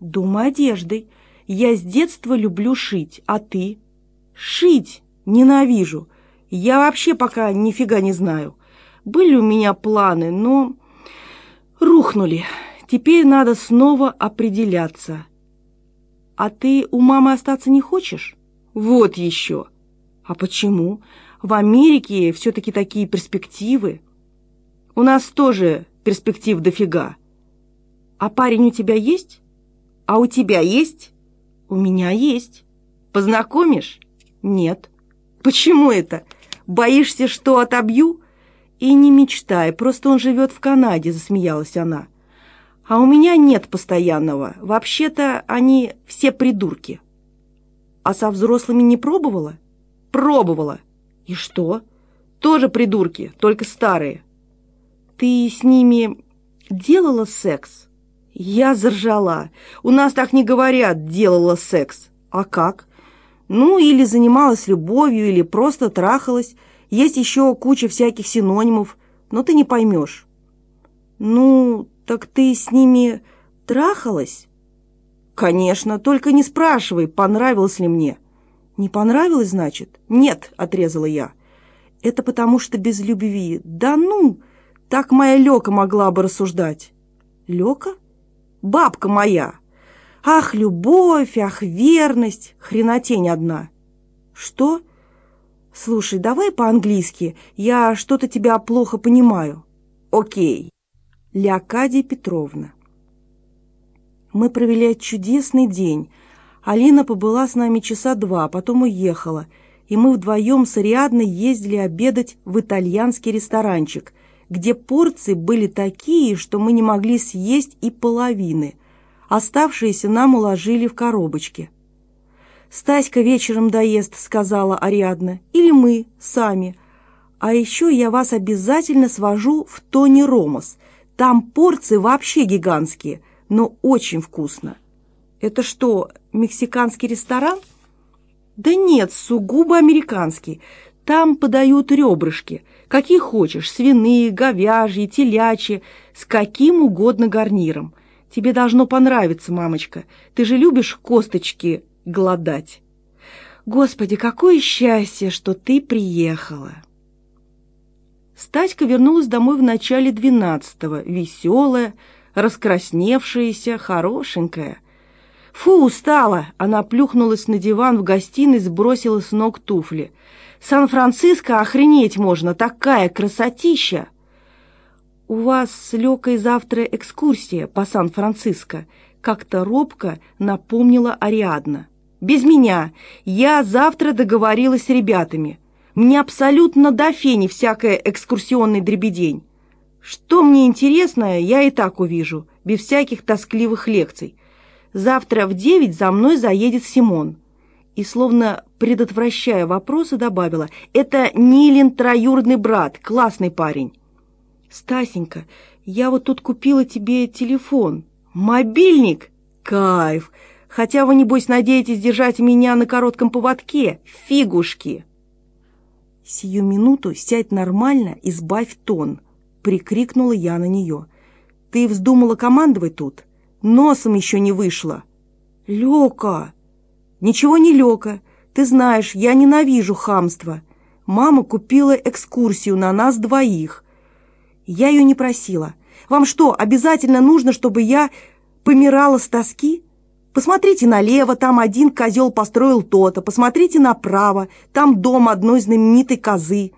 Думаю, одеждой. Я с детства люблю шить, а ты? Шить ненавижу. Я вообще пока нифига не знаю. Были у меня планы, но рухнули. Теперь надо снова определяться. А ты у мамы остаться не хочешь? Вот еще. А почему? В Америке все-таки такие перспективы. У нас тоже перспектив дофига. А парень у тебя есть? А у тебя есть? У меня есть. Познакомишь? Нет. Почему это? Боишься, что отобью? И не мечтай, просто он живет в Канаде, засмеялась она. А у меня нет постоянного. Вообще-то они все придурки. А со взрослыми не пробовала? Пробовала. И что? Тоже придурки, только старые. Ты с ними делала секс? Я заржала. У нас так не говорят «делала секс». А как? Ну, или занималась любовью, или просто трахалась. Есть еще куча всяких синонимов, но ты не поймешь. Ну, так ты с ними трахалась? Конечно, только не спрашивай, понравилось ли мне. Не понравилось, значит? Нет, отрезала я. Это потому что без любви. Да ну, так моя Лёка могла бы рассуждать. Лёка? Бабка моя. Ах, любовь, ах, верность, хренотень одна. Что? Слушай, давай по-английски, я что-то тебя плохо понимаю. Окей. Леокадия Петровна. Мы провели чудесный день. Алина побыла с нами часа два, а потом уехала, и мы вдвоем с Ариадной ездили обедать в итальянский ресторанчик – где порции были такие, что мы не могли съесть и половины. Оставшиеся нам уложили в коробочки. «Стаська вечером доест», — сказала Ариадна, — «или мы, сами. А еще я вас обязательно свожу в Тони Ромас. Там порции вообще гигантские, но очень вкусно». «Это что, мексиканский ресторан?» «Да нет, сугубо американский. Там подают ребрышки, какие хочешь, свиные, говяжьи, телячьи, с каким угодно гарниром. Тебе должно понравиться, мамочка. Ты же любишь косточки голодать. Господи, какое счастье, что ты приехала. Стаська вернулась домой в начале двенадцатого, веселая, раскрасневшаяся, хорошенькая. «Фу, устала!» Она плюхнулась на диван в гостиной, сбросила с ног туфли – Сан-Франциско охренеть можно, такая красотища!» «У вас с Лёкой завтра экскурсия по Сан-Франциско», — как-то робко напомнила Ариадна. «Без меня. Я завтра договорилась с ребятами. Мне абсолютно до фени всякая экскурсионный дребедень. Что мне интересно, я и так увижу, без всяких тоскливых лекций. Завтра в девять за мной заедет Симон» и, словно предотвращая вопросы, добавила, «Это Нилин троюродный брат, классный парень». «Стасенька, я вот тут купила тебе телефон. Мобильник? Кайф! Хотя вы, небось, надеетесь держать меня на коротком поводке. Фигушки!» «Сию минуту сядь нормально и сбавь тон», — прикрикнула я на нее. «Ты вздумала командовать тут? Носом еще не вышла». «Лёка!» «Ничего не лёка. Ты знаешь, я ненавижу хамство. Мама купила экскурсию на нас двоих. Я ее не просила. Вам что, обязательно нужно, чтобы я помирала с тоски? Посмотрите налево, там один козел построил то-то. Посмотрите направо, там дом одной знаменитой козы.